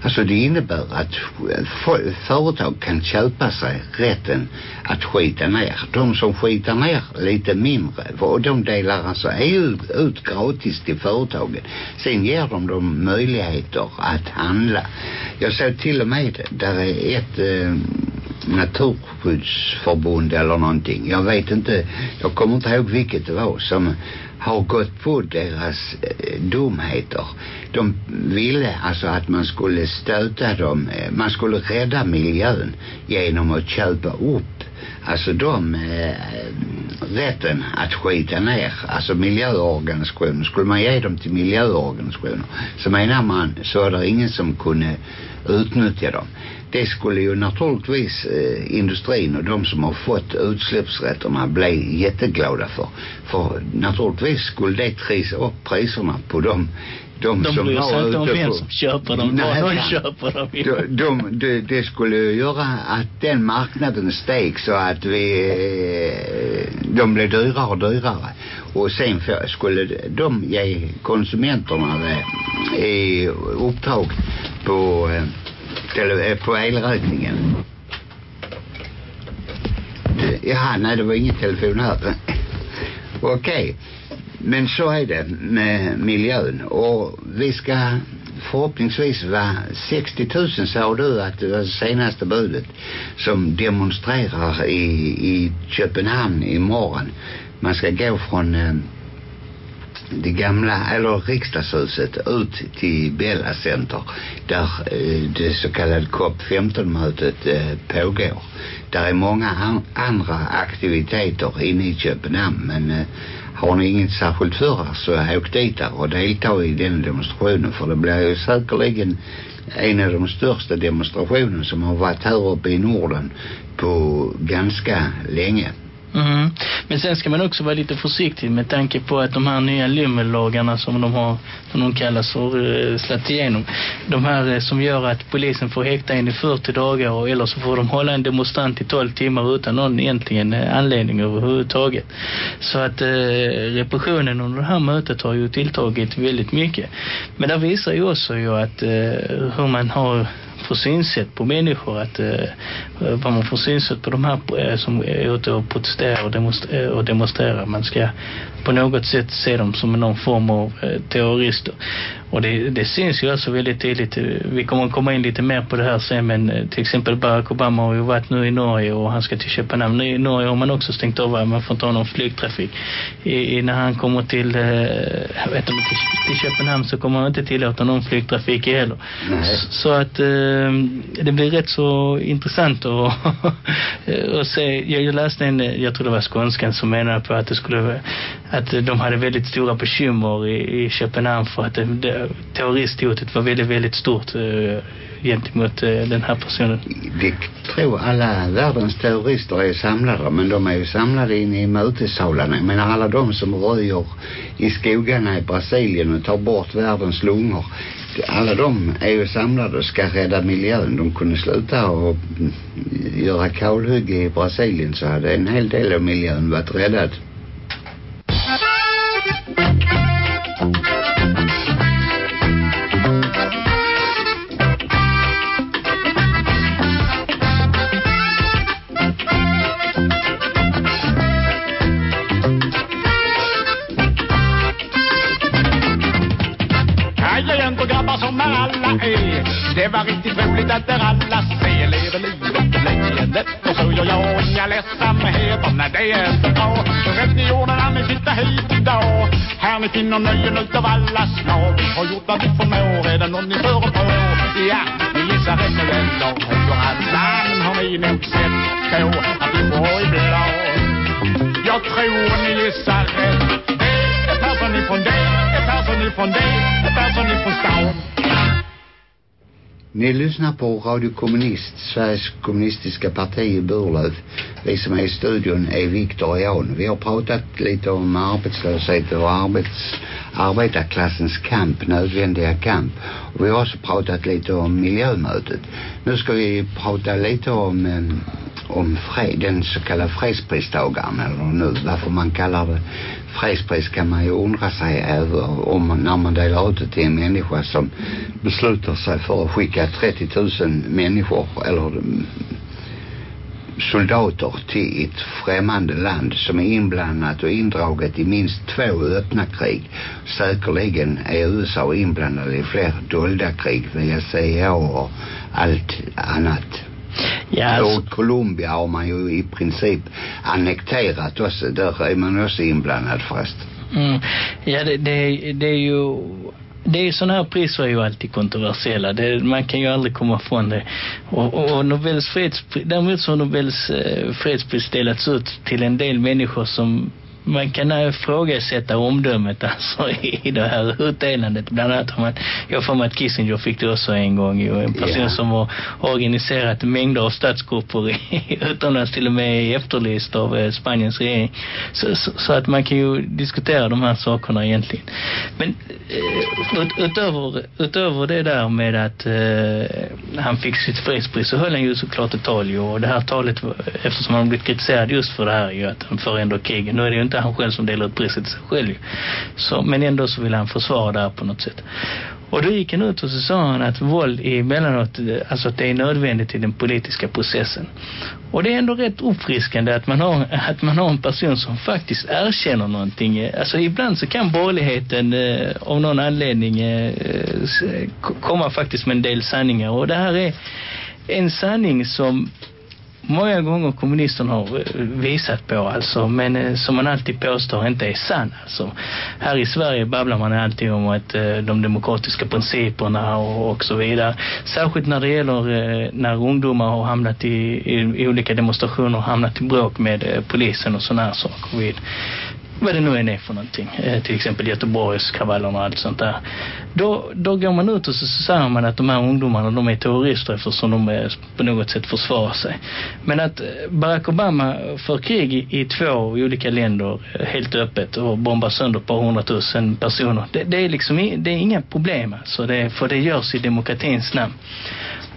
Alltså det innebär att företag kan köpa sig rätten att skita ner. De som skitar ner lite mindre och de delar alltså ut, ut gratis till företagen. Sen ger de dem möjligheter att handla. Jag såg till och med där är ett eh, naturskyddsförbund eller någonting. Jag vet inte, jag kommer inte ihåg vilket det var som har gått på deras eh, dumheter. De ville alltså att man skulle stöta dem, eh, man skulle rädda miljön genom att köpa upp alltså de eh, rätten att skita ner alltså miljöorganisationer skulle man ge dem till miljöorganisationer så menar man så är det ingen som kunde utnyttja dem det skulle ju naturligtvis eh, industrin och de som har fått utsläppsrätterna bli jätteglada för. För naturligtvis skulle det trisa upp priserna på dem de, de som bryr sig inte om vem som köper dem, nej, de köper dem. De, de, de, det skulle göra att den marknaden steg så att vi, eh, de blev dyrare och dyrare. Och sen för, skulle de ge konsumenterna eh, i uppdrag på eh, Eh, på elräkningen. Eh, jaha, nej det var ingen telefon här. Eh, okej. Okay. Men så är det med miljön. Och vi ska förhoppningsvis vara 60 000 sa du att det var senaste budet som demonstrerar i, i Köpenhamn imorgon. Man ska gå från eh, det gamla, eller riksdagshuset ut till Bella Center där eh, det så kallade COP15-mötet eh, pågår. Där är många an andra aktiviteter inne i Köpenhamn men eh, har ni inget särskilt för er så åk dit där och delta i den demonstrationen för det blir ju säkerligen en av de största demonstrationerna som har varit här uppe i Norden på ganska länge. Mm. Men sen ska man också vara lite försiktig med tanke på att de här nya lymmellagarna som de har, som de kallas för, äh, eh, släppt igenom. De här eh, som gör att polisen får häkta in i 40 dagar och, eller så får de hålla en demonstrant i 12 timmar utan någon egentligen eh, anledning överhuvudtaget. Så att eh, repressionen under det här mötet har ju tilltagit väldigt mycket. Men det visar ju också ju att eh, hur man har för synsätt på människor, att eh, eh, vad man får synsätt på de här eh, som är ute och protesterar och, demonstrerar, eh, och demonstrerar. Man ska på något sätt se dem som någon form av eh, terrorister. Och det, det syns ju alltså väldigt tydligt. Vi kommer att komma in lite mer på det här sen, men eh, till exempel Barack Obama har ju varit nu i Norge och han ska till Köpenhamn. I Norge har man också stängt av, man får inte ha någon flygtrafik. I, när han kommer till, eh, jag vet inte, till, till Köpenhamn så kommer man inte tillåta någon flygtrafik heller. Nej. Så att eh, det blir rätt så intressant att, att se. Jag läste en, jag tror det var skånskan som menade på att det skulle att de hade väldigt stora bekymmer i, i Köpenhamn för att det, terroristhotet var väldigt, väldigt stort eh, gentemot eh, den här personen. Vi tror alla världens terrorister är samlade men de är ju samlade inne i mötessalarna. Jag menar alla de som röjer i skogarna i Brasilien och tar bort världens lungor. Alla de är ju samlade och ska rädda miljön. De kunde sluta och göra kalhygge i Brasilien så hade en hel del av miljön varit räddad. Finner nöjen utav alla slag Vi har gjort vad vi förmår Är det någon ni förepår? Ja, ni gissar rätt nu eller hur Allan har ni nog sett på Att vi får ibland Jag tror ni gissar rätt. Det är Persson ifrån det Är Persson ifrån det Ni lyssnar på Radio Kommunist, Sveriges kommunistiska parti i Burlöv. Vi som är i studion är Viktor och Jan. Vi har pratat lite om arbetslöshet och arbets, arbetarklassens kamp, nödvändiga kamp. Och vi har också pratat lite om miljömötet. Nu ska vi prata lite om, om fred, den så kallade fredspristagaren eller nu varför man kallar det fredspris kan man ju undra sig över om när man delar ut det till en människa som beslutar sig för att skicka 30 000 människor eller mm, soldater till ett främmande land som är inblandat och indraget i minst två öppna krig. Säkerligen är USA inblandade i fler dolda krig via CIA och allt annat. Ja, alltså, Och Colombia har man ju i princip annekterat också. Där är man också inblandad först. mm, ja det, det, det är ju det är sådana här priser är ju alltid kontroversiella. Det, man kan ju aldrig komma ifrån det. Och, och, och Nobels fredspris, däremot så har Nobels eh, fredspris delats ut till en del människor som man kan ifrågasätta omdömet alltså i det här utdelandet. Bland annat har man, jag får mig att Kissinger fick det också en gång ju. En person Ja. som har organiserat mängder av statsgrupper i, utomlands till och med efterlyst av eh, Spaniens regering. Så, så, så att man kan ju diskutera de här sakerna egentligen. Men eh, ut, utöver, utöver det där med att eh, han fick sitt fredspris så höll han ju såklart ett tal ju. Och det här talet, eftersom han blivit kritiserad just för det här ju, att han för ändå krigen. Nu är det ju inte han själv som delar ut priset till sig själv ju. Så, men ändå så vill han försvara det här på något sätt. Och då gick han ut och så sa han att våld emellanåt, eh, alltså att det är nödvändigt i den politiska processen. Och det är ändå rätt uppfriskande att man har, att man har en person som faktiskt erkänner någonting. Eh. Alltså ibland så kan borgerligheten eh, av någon anledning eh, eh komma faktiskt med en del sanningar. Och det här är en sanning som många gånger kommunisterna har visat på alltså, men eh, som man alltid påstår inte är sann alltså. Här i Sverige babblar man alltid om att eh, de demokratiska principerna och, och så vidare. Särskilt när det gäller eh, när ungdomar har hamnat i, i, olika demonstrationer, hamnat i bråk med polisen och sådana här saker vid vad det nu än är för någonting. Eh, till exempel Göteborgskravallerna och allt sånt där. Då, då går man ut och så, säger man att de här ungdomarna de är terrorister eftersom de är, på något sätt försvarar sig. Men att eh, Barack Obama för krig i, i två olika länder eh, helt öppet och bombar sönder ett par hundratusen personer. Det, det är liksom det är inga problem alltså. Det, för det görs i demokratins namn.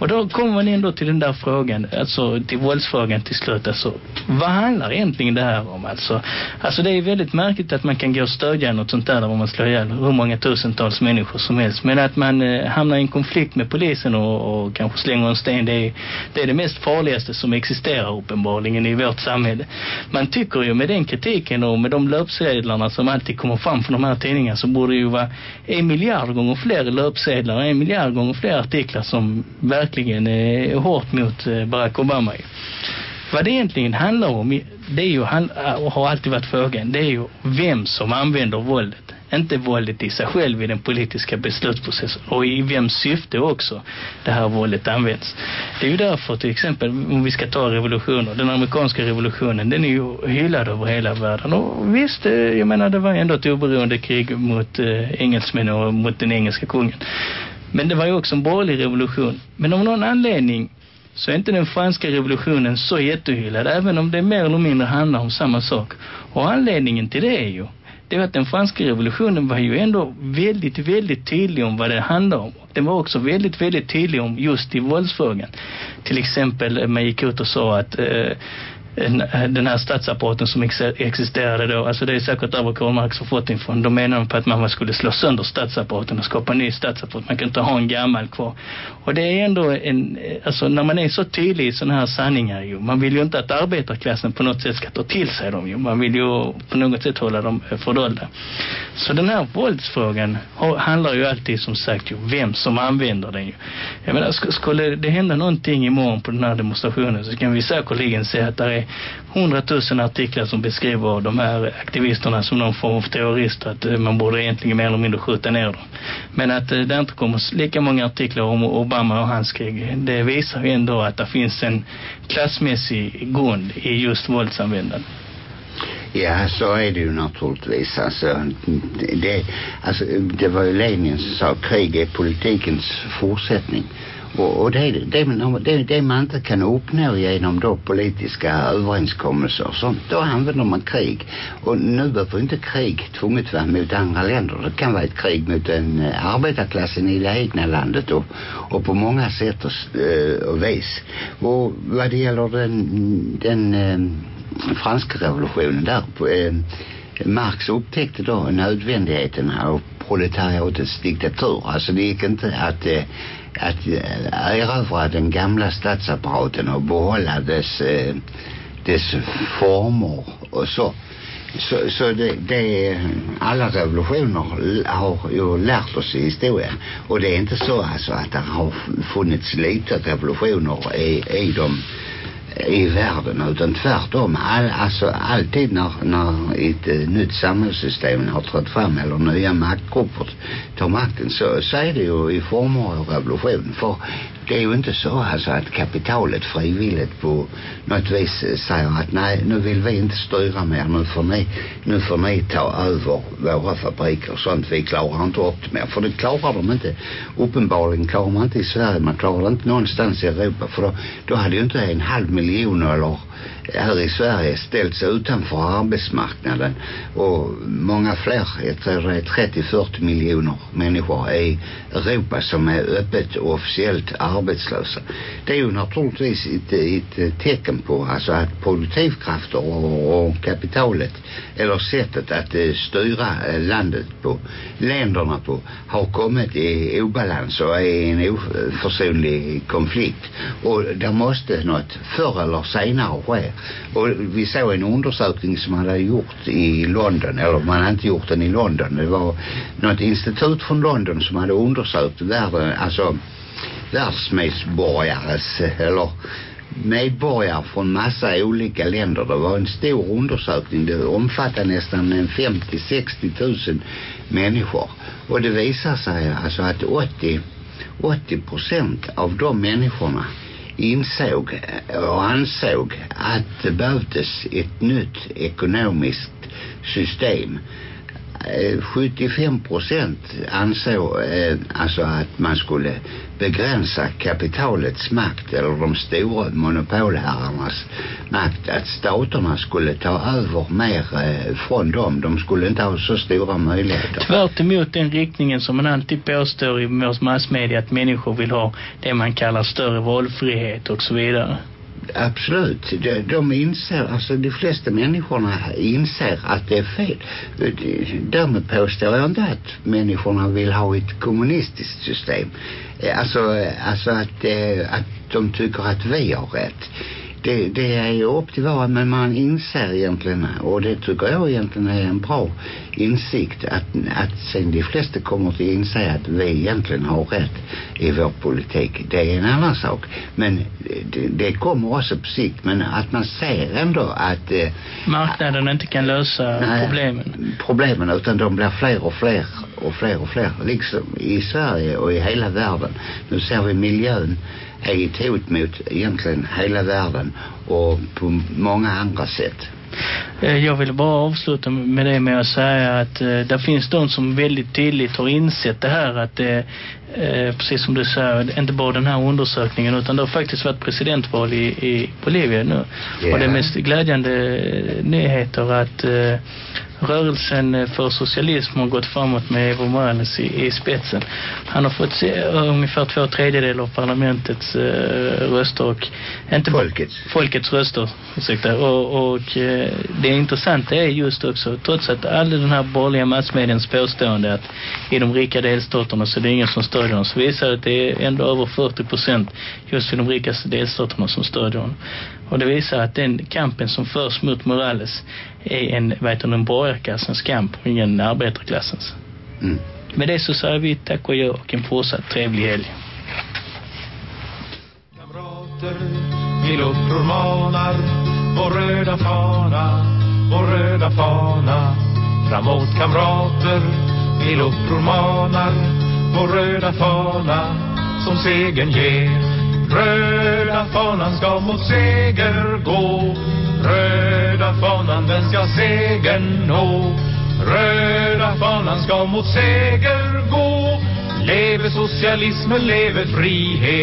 Och då kommer man ändå till den där frågan, alltså till våldsfrågan till slut. Alltså, vad handlar egentligen det här om? Alltså, alltså det är väldigt märkligt att man kan gå och stödja något sånt där om man slår ihjäl hur många tusentals människor som helst. Men att man eh, hamnar i en konflikt med polisen och, och kanske slänger en sten, det är, det är det mest farligaste som existerar uppenbarligen i vårt samhälle. Man tycker ju med den kritiken och med de löpsedlarna som alltid kommer fram från de här tidningarna så borde det ju vara en miljard gånger fler löpsedlar, en miljard gånger fler artiklar som verkligen eh, hårt mot eh, Barack Obama. Vad det egentligen handlar om, det är ju, och eh, har alltid varit frågan, det är ju vem som använder våldet. Inte våldet i sig själv i den politiska beslutsprocessen och i vems syfte också det här våldet används. Det är ju därför till exempel, om vi ska ta revolutioner, den amerikanska revolutionen, den är ju hyllad över hela världen. Och visst, eh, jag menar det var ändå ett oberoende krig mot eh, engelsmän och mot den engelska kungen. Men det var ju också en borgerlig revolution. Men av någon anledning så är inte den franska revolutionen så jättehyllad även om det mer eller mindre handlar om samma sak. Och anledningen till det är ju det var att den franska revolutionen var ju ändå väldigt, väldigt tydlig om vad det handlar om. Den var också väldigt, väldigt tydlig om just i våldsfrågan. Till exempel, man gick ut och sa att eh, den här statsapparaten som existerade då, alltså det är säkert där Karl Marx har fått ifrån. De menar på att man skulle slå sönder statsapparaten och skapa en ny statsapparat. Man kan inte ha en gammal kvar. Och det är ändå en, alltså när man är så tydlig i sådana här sanningar ju, man vill ju inte att arbetarklassen på något sätt ska ta till sig dem ju. Man vill ju på något sätt hålla dem eh, fördolda. Så den här våldsfrågan handlar ju alltid som sagt ju vem som använder den ju. Jag menar, skulle det hända någonting imorgon på den här demonstrationen så kan vi säkerligen se att det är hundratusen artiklar som beskriver de här aktivisterna som någon form av terrorister. Att eh, man borde egentligen mer eller mindre skjuta ner dem. Men att eh, det inte kommer lika många artiklar om Obama och hans krig. Det visar ju ändå att det finns en klassmässig grund i just våldsanvändande. Ja, så är det ju naturligtvis. Alltså, det, alltså, det var ju Lenin som sa krig är politikens fortsättning. Och, och det, det, det, det man inte kan uppnå genom då politiska överenskommelser och sånt, då använder man krig. Och nu behöver inte krig tvunget vara mot andra länder. Det kan vara ett krig mot den eh, arbetarklassen i det egna landet och, och på många sätt och, eh, och vis. Och vad det gäller den, den äh, franska revolutionen där på, eh, Marx upptäckte då nödvändigheten av proletariatets diktatur. Alltså det gick inte att eh, att erövra den gamla statsapparaten och behålla dess, eh, dess former och så. Så, så det, det, alla revolutioner har ju lärt oss i historien. Och det är inte så alltså att det har funnits lite revolutioner i, i de i världen utan tvärtom. All, alltså alltid när, när ett uh, nytt samhällssystem har trätt fram eller nya maktgrupper tar makten så, så är det ju i former av revolution. För det är ju inte så alltså att kapitalet frivilligt på något vis eh, säger att nej nu vill vi inte styra mer nu får ni, nu får ni ta över våra fabriker och sånt vi klarar inte upp det mer för det klarar de inte uppenbarligen klarar man inte i Sverige man klarar det inte någonstans i Europa för då, då hade ju inte en halv miljon eller eh, här i Sverige ställts utanför arbetsmarknaden och många fler, jag tror det är 30-40 miljoner människor i Europa som är öppet och officiellt arbetslösa. Det är ju naturligtvis ett, ett tecken på alltså att produktivkrafter och, och kapitalet eller sättet att eh, styra eh, landet på, länderna på har kommit i obalans och är i en oförsonlig konflikt. Och det måste något förr eller senare ske. Och vi såg en undersökning som man hade gjort i London eller man hade inte gjort den i London det var något institut från London som hade undersökt där, alltså världsmedborgares eller medborgare från massa olika länder. Det var en stor undersökning. Det omfattade nästan 50-60 tusen människor. Och det visar sig alltså att 80 80 procent av de människorna insåg och ansåg att det behövdes ett nytt ekonomiskt system Eh, 75 procent ansåg eh, alltså att man skulle begränsa kapitalets makt eller de stora monopolherrarnas makt att staterna skulle ta över mer eh, från dem. De skulle inte ha så stora möjligheter. Tvärt emot den riktningen som man alltid påstår i massmedia att människor vill ha det man kallar större valfrihet och så vidare. Absolut. De, de inser, alltså de flesta människorna inser att det är fel. Därmed påstår jag inte att människorna vill ha ett kommunistiskt system. Eh, alltså, eh, alltså att, eh, att de tycker att vi har rätt det, det är ju upp till var men man inser egentligen. Och det tycker jag egentligen är en bra insikt att, att sen de flesta kommer till inse att vi egentligen har rätt i vår politik. Det är en annan sak. Men det, det kommer också på sikt. Men att man ser ändå att eh, marknaden inte kan lösa nej, problemen. Problemen utan de blir fler och fler och fler och fler. Liksom i Sverige och i hela världen. Nu ser vi miljön är ett hot mot egentligen hela världen och på många andra sätt. Eh, jag vill bara avsluta med det med att säga att eh, det finns de som väldigt tydligt har insett det här att det, eh, precis som du säger, inte bara den här undersökningen utan det har faktiskt varit presidentval i, i Bolivia nu. Yeah. Och det mest glädjande nyheter att eh, rörelsen för socialism har gått framåt med Evo Morales i, i spetsen. Han har fått se, ungefär två tredjedelar av parlamentets eh, röster och inte folkets, folkets röster ursäkta, och, och eh, det intressanta är just också trots att all den här borgerliga massmediens påstående att i de rika delstaterna så är det ingen som stödjer dem så visar det att det är ändå över 40 procent just i de rikaste delstaterna som stödjer dem. Och det visar att den kampen som förs mot Morales är en, vad heter en borgarklassens kamp och ingen arbetarklassens. Mm. Med det så säger vi tack och gör och en fortsatt trevlig helg. Kamrater, vi luppror manar vår röda fana, vår röda fana. Framåt kamrater, vi luppror manar vår röda fana som segern ger Röda fanan ska mot seger gå Röda fanan den ska segern nå. Röda fanan ska mot seger gå. Leve socialismen, leve frihet.